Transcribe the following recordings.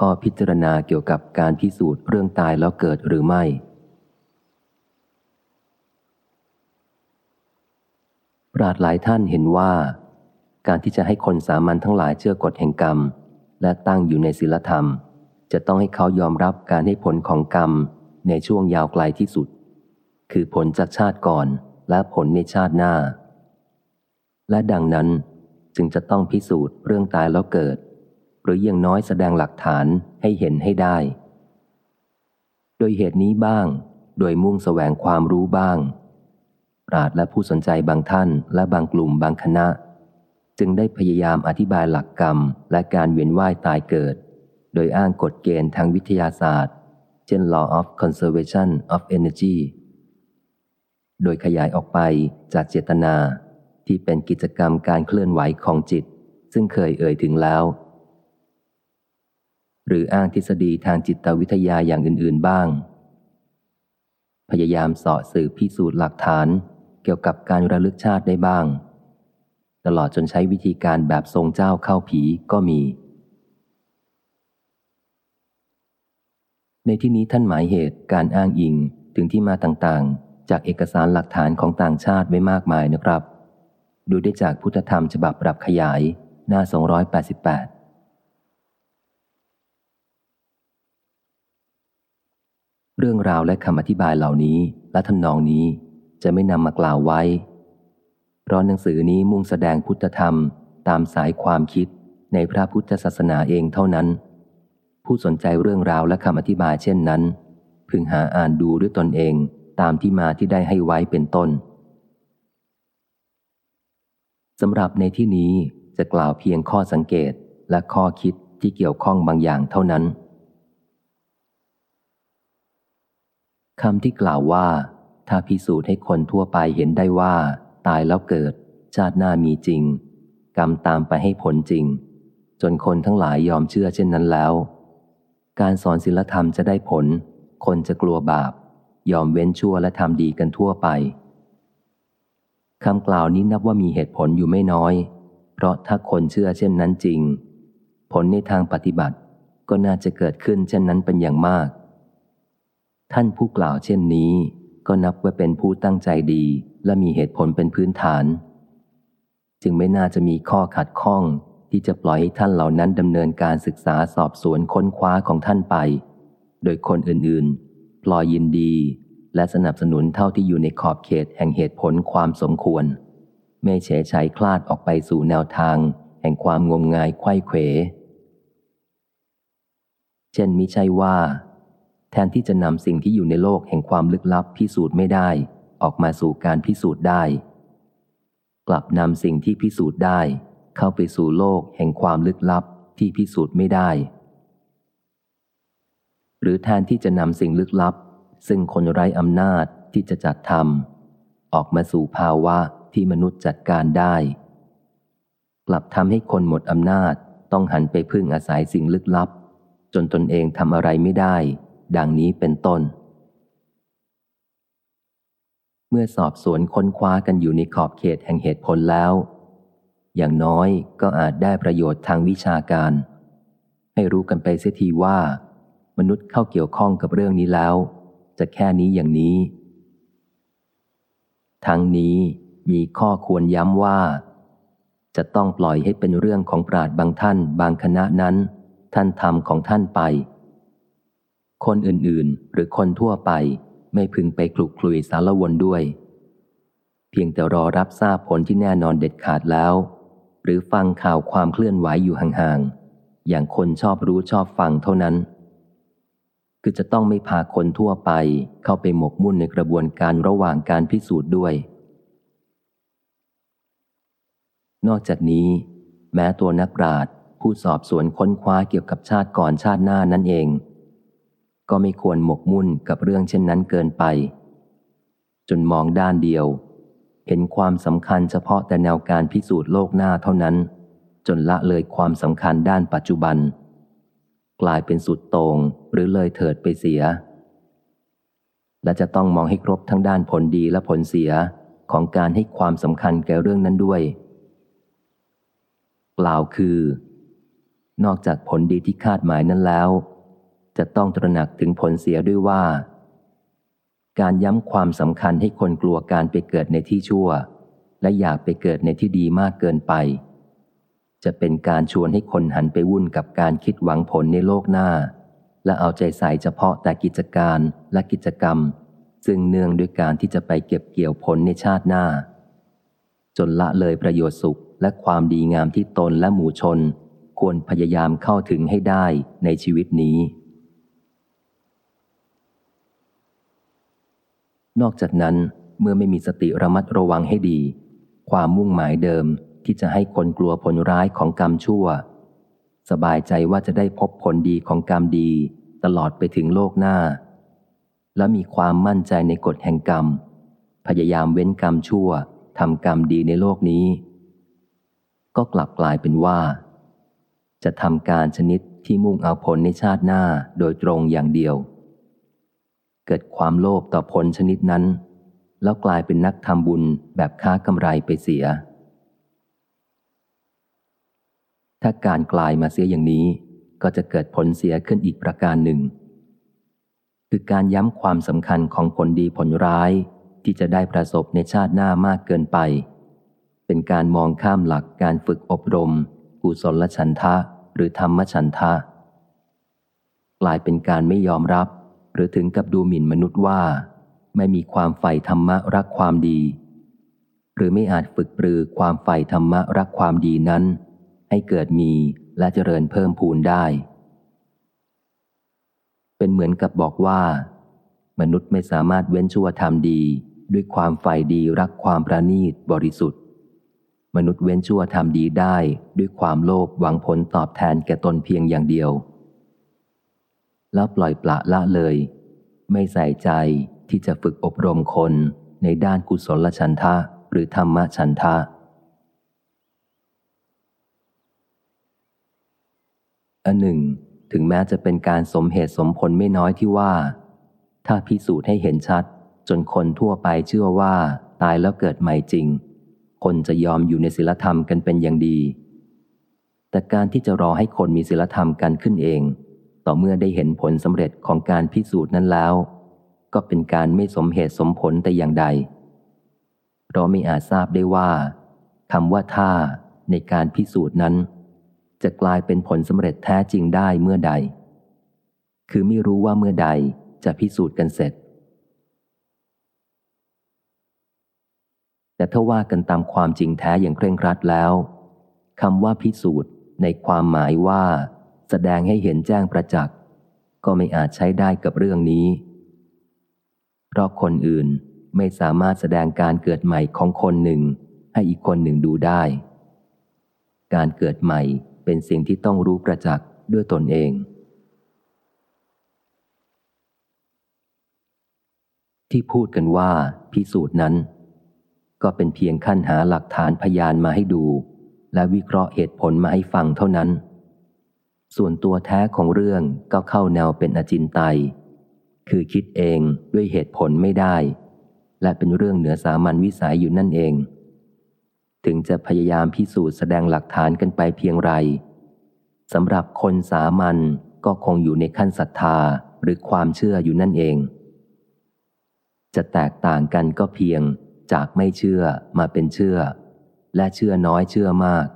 ข้อพิจารณาเกี่ยวกับการพิสูจน์เรื่องตายแล้วเกิดหรือไม่ ปราดหลายท่านเห็นว่า การที่จะให้คนสามัญทั้งหลายเชื่อกฎแห่งกรรม และตั้งอยู่ในศีลธรรม จะต้องให้เขายอมรับการให้ผลของกรรมในช่วงยาวไกลที่สุด คือผลจากชาติก่อนและผลในชาติหน้า และดังนั้นจึงจะต้องพิสูจน์เรื่องตายแล้วเกิด หรือยังน้อยแสดงหลักฐานให้เห็นให้ได้ โดยเหตุนี้บ้าง โดยมุ่งแสวงความรู้บ้าง ปราดและผู้สนใจบางท่านและบางกลุ่มบางคณะ จึงได้พยายามอธิบายหลักกรรมและการเวียนว่ายตายเกิด โดยอ้างกฎเกณฑ์ทางวิทยาศาสตร์ เช่น law of conservation of energy โดยขยายออกไปจากเจตนาที่เป็นกิจกรรมการเคลื่อนไหวของจิต ซึ่งเคยเอ่ยถึงแล้ว หรืออ้างทฤษฎีทางจิตวิทยาอย่างอื่น ๆบ้าง พยายามสาะสืบพิสูจน์หลักฐานเกี่ยวกับการระลึกชาติได้บ้าง ตลอดจนใช้วิธีการแบบทรงเจ้าเข้าผีก็มี ในที่นี้ท่านหมายเหตุการอ้างอิงถึงที่มาต่างๆ จากเอกสารหลักฐานของต่างชาติไว้มากมายนะครับ ดูได้จากพุทธธรรมฉบับปรับขยายหน้า 288 เรื่องราวและคำอธิบายเหล่านี้และทำนองนี้จะไม่นำมากล่าวไว้ เพราะหนังสือนี้มุ่งแสดงพุทธธรรมตามสายความคิดในพระพุทธศาสนาเองเท่านั้น ผู้สนใจเรื่องราวและคำอธิบายเช่นนั้น พึงหาอ่านดูด้วยตนเองตามที่มาที่ได้ให้ไว้เป็นต้นสำหรับในที่นี้จะกล่าวเพียงข้อสังเกตและข้อคิดที่เกี่ยวข้องบางอย่างเท่านั้น คำที่กล่าวว่า ถ้าพิสูจน์ให้คนทั่วไปเห็นได้ว่า ตายแล้วเกิด ชาติหน้ามีจริง กรรมตามไปให้ผลจริง จนคนทั้งหลายยอมเชื่อเช่นนั้นแล้ว การสอนศีลธรรมจะได้ผล คนจะกลัวบาป ยอมเว้นชั่วและทำดีกันทั่วไปคำกล่าวนี้นับว่ามีเหตุผลอยู่ไม่น้อย เพราะถ้าคนเชื่อเช่นนั้นจริง ผลในทางปฏิบัติก็น่าจะเกิดขึ้นเช่นนั้นเป็นอย่างมาก ท่านผู้กล่าวเช่นนี้ ก็นับว่าเป็นผู้ตั้งใจดีและมีเหตุผลเป็นพื้นฐาน จึงไม่น่าจะมีข้อขัดข้องที่จะปล่อยให้ท่านเหล่านั้นดำเนินการศึกษาสอบสวนค้นคว้าของท่านไป โดยคนอื่นๆ ปล่อยยินดี และสนับสนุนเท่าที่อยู่ในขอบเขตแห่งเหตุผลความสมควร ไม่เฉยชัยคลาดออกไปสู่แนวทาง แห่งความงมงายไข้เขว เช่นมิใช่ว่า แทนที่จะนำสิ่งที่อยู่ในโลกแห่งความลึกลับพิสูจน์ไม่ได้ ออกมาสู่การพิสูจน์ได้ กลับนำสิ่งที่พิสูจน์ได้ เข้าไปสู่โลกแห่งความลึกลับที่พิสูจน์ไม่ได้ หรือแทนที่จะนำสิ่งลึกลับ ซึ่งคนไร้อำนาจที่จะจัดทำออกมาสู่ภาวะที่มนุษย์จัดการได้ กลับทำให้คนหมดอำนาจต้องหันไปพึ่งอาศัยสิ่งลึกลับ จนตนเองทำอะไรไม่ได้ ดังนี้เป็นต้น เมื่อสอบสวนค้นคว้ากันอยู่ในขอบเขตแห่งเหตุผลแล้ว อย่างน้อยก็อาจได้ประโยชน์ทางวิชาการ ให้รู้กันไปเสียทีว่า มนุษย์เข้าเกี่ยวข้องกับเรื่องนี้แล้ว จะแค่นี้อย่างนี้ ทั้งนี้มีข้อควรย้ำว่า จะต้องปล่อยให้เป็นเรื่องของปราดบางท่านบางคณะนั้น ท่านทำของท่านไป คนอื่นๆ หรือคนทั่วไปไม่พึงไปคลุกคลุยสารวนด้วย เพียงแต่รอรับทราบผลที่แน่นอนเด็ดขาดแล้ว หรือฟังข่าวความเคลื่อนไหวอยู่ห่างๆ อย่างคนชอบรู้ชอบฟังเท่านั้น คือจะต้องไม่พาคนทั่วไปเข้าไปหมกมุ่นในกระบวนการระหว่างการพิสูจน์ด้วย นอกจากนี้ แม้ตัวนักปราชญ์ผู้สอบสวนค้นคว้าเกี่ยวกับชาติก่อนชาติหน้านั่นเอง ก็ไม่ควรหมกมุ่นกับเรื่องเช่นนั้นเกินไป จนมองด้านเดียว เห็นความสำคัญเฉพาะแต่แนวการพิสูจน์โลกหน้าเท่านั้น จนละเลยความสำคัญด้านปัจจุบัน กลายเป็นสุดโตงหรือเลยเถิดไปเสีย และจะต้องมองให้ครบทั้งด้านผลดีและผลเสียของการให้ความสำคัญแก่เรื่องนั้นด้วยกล่าวคือ นอกจากผลดีที่คาดหมายนั้นแล้ว จะต้องตระหนักถึงผลเสียด้วยว่า การย้ำความสำคัญให้คนกลัวการไปเกิดในที่ชั่ว และอยากไปเกิดในที่ดีมากเกินไป จะเป็นการชวนให้คนหันไปวุ่นกับการคิดหวังผลในโลกหน้า และเอาใจใส่เฉพาะแต่กิจการและกิจกรรม ซึ่งเนื่องด้วยการที่จะไปเก็บเกี่ยวผลในชาติหน้า จนละเลยประโยชน์สุขและความดีงามที่ตนและหมู่ชนควรพยายามเข้าถึงให้ได้ในชีวิตนี้ นอกจากนั้นเมื่อไม่มีสติระมัดระวังให้ดี ความมุ่งหมายเดิมที่จะให้คนกลัวผลร้ายของกรรมชั่ว สบายใจว่าจะได้พบผลดีของกรรมดี ตลอดไปถึงโลกหน้า และมีความมั่นใจในกฎแห่งกรรม พยายามเว้นกรรมชั่วทำกรรมดีในโลกนี้ ก็กลับกลายเป็นว่า จะทำการชนิดที่มุ่งเอาผลในชาติหน้าโดยตรงอย่างเดียว เกิดความโลภต่อผลชนิดนั้น แล้วกลายเป็นนักทำบุญแบบค้ากำไรไปเสีย ถ้าการกลายมาเสียอย่างนี้ ก็จะเกิดผลเสียขึ้นอีกประการหนึ่ง คือการย้ำความสำคัญของผลดีผลร้ายที่จะได้ประสบในชาติหน้ามากเกินไป เป็นการมองข้ามหลักการฝึกอบรม กุศลฉันทะหรือธรรมฉันทะ กลายเป็นการไม่ยอมรับ หรือถึงกับดูหมิ่นมนุษย์ว่า ไม่มีความใฝ่ธรรมะรักความดี หรือไม่อาจฝึกปรือความใฝ่ธรรมะรักความดีนั้น ให้เกิดมีและเจริญเพิ่มพูนได้ เป็นเหมือนกับบอกว่า มนุษย์ไม่สามารถเว้นชั่วทำดี ด้วยความใฝ่ดีรักความประณีตบริสุทธิ์ มนุษย์เว้นชั่วทำดีได้ด้วยความโลภหวังผลตอบแทนแก่ตนเพียงอย่างเดียว แล้วปล่อยปละละเลย ไม่ใส่ใจที่จะฝึกอบรมคนในด้านกุศลฉันทะหรือธรรมฉันทะ อันหนึ่ง ถึงแม้จะเป็นการสมเหตุสมผลไม่น้อยที่ว่า ถ้าพิสูจน์ให้เห็นชัด จนคนทั่วไปเชื่อว่าตายแล้วเกิดใหม่จริง คนจะยอมอยู่ในศีลธรรมกันเป็นอย่างดี แต่การที่จะรอให้คนมีศีลธรรมกันขึ้นเอง ต่อเมื่อได้เห็นผลสำเร็จของการพิสูจน์นั้นแล้ว ก็เป็นการไม่สมเหตุสมผลแต่อย่างใด เราไม่อาจทราบได้ว่าคำว่าท่าในการพิสูจน์นั้น จะกลายเป็นผลสำเร็จแท้จริงได้เมื่อใด คือไม่รู้ว่าเมื่อใดจะพิสูจน์กันเสร็จ แต่ถ้าว่ากันตามความจริงแท้อย่างเคร่งครัดแล้วคำว่าพิสูจน์ในความหมายว่า แสดงให้เห็นแจ้งประจักษ์ ก็ไม่อาจใช้ได้กับเรื่องนี้ เพราะคนอื่นไม่สามารถแสดงการเกิดใหม่ของคนหนึ่ง ให้อีกคนหนึ่งดูได้ การเกิดใหม่เป็นสิ่งที่ต้องรู้ประจักษ์ด้วยตนเอง ที่พูดกันว่าพิสูจน์นั้น ก็เป็นเพียงขั้นหาหลักฐานพยานมาให้ดู และวิเคราะห์เหตุผลมาให้ฟังเท่านั้น ส่วนตัวแท้ของเรื่องก็เข้าแนวเป็นอจินไตย คือคิดเองด้วยเหตุผลไม่ได้ และเป็นเรื่องเหนือสามัญวิสัยอยู่นั่นเอง ถึงจะพยายามพิสูจน์แสดงหลักฐานกันไปเพียงไรสำหรับคนสามัญก็คงอยู่ในขั้นศรัทธาหรือความเชื่ออยู่นั่นเอง จะแตกต่างกันก็เพียงจากไม่เชื่อมาเป็นเชื่อ และเชื่อน้อยเชื่อมาก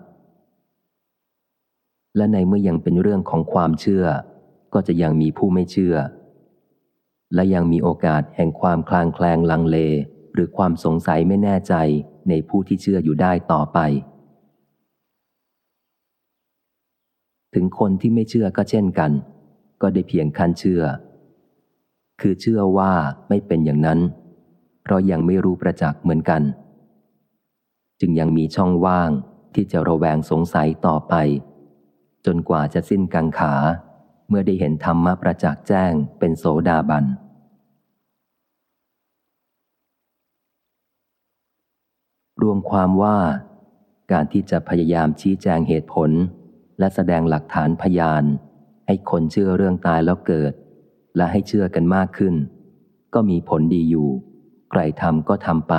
และในเมื่อยังเป็นเรื่องของความเชื่อ ก็จะยังมีผู้ไม่เชื่อ และยังมีโอกาสแห่งความคลางแคลงลังเล หรือความสงสัยไม่แน่ใจในผู้ที่เชื่ออยู่ได้ต่อไป ถึงคนที่ไม่เชื่อก็เช่นกัน ก็ได้เพียงขั้นเชื่อ คือเชื่อว่าไม่เป็นอย่างนั้น เพราะยังไม่รู้ประจักษ์เหมือนกัน จึงยังมีช่องว่างที่จะระแวงสงสัยต่อไป จนกว่าจะสิ้นกังขา เมื่อได้เห็นธรรมะประจักษ์แจ้งเป็นโสดาบัน รวมความว่าการที่จะพยายามชี้แจงเหตุผล และแสดงหลักฐานพยาน ให้คนเชื่อเรื่องตายแล้วเกิด และให้เชื่อกันมากขึ้น ก็มีผลดีอยู่ ใครทำก็ทำไป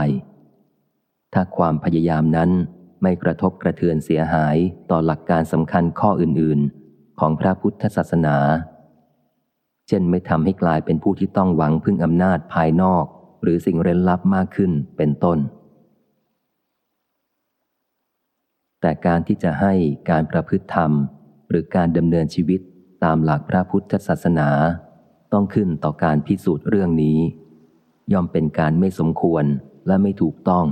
ถ้าความพยายามนั้น ไม่กระทบกระเทือนเสียหายต่อหลักการสำคัญข้ออื่นๆ ของพระพุทธศาสนา เช่นไม่ทำให้กลายเป็นผู้ที่ต้องหวังพึ่งอำนาจภายนอก หรือสิ่งเร้นลับมากขึ้นเป็นต้น แต่การที่จะให้การประพฤติธรรม หรือการดำเนินชีวิตตามหลักพระพุทธศาสนา ต้องขึ้นต่อการพิสูจน์เรื่องนี้ ย่อมเป็นการไม่สมควรและไม่ถูกต้อง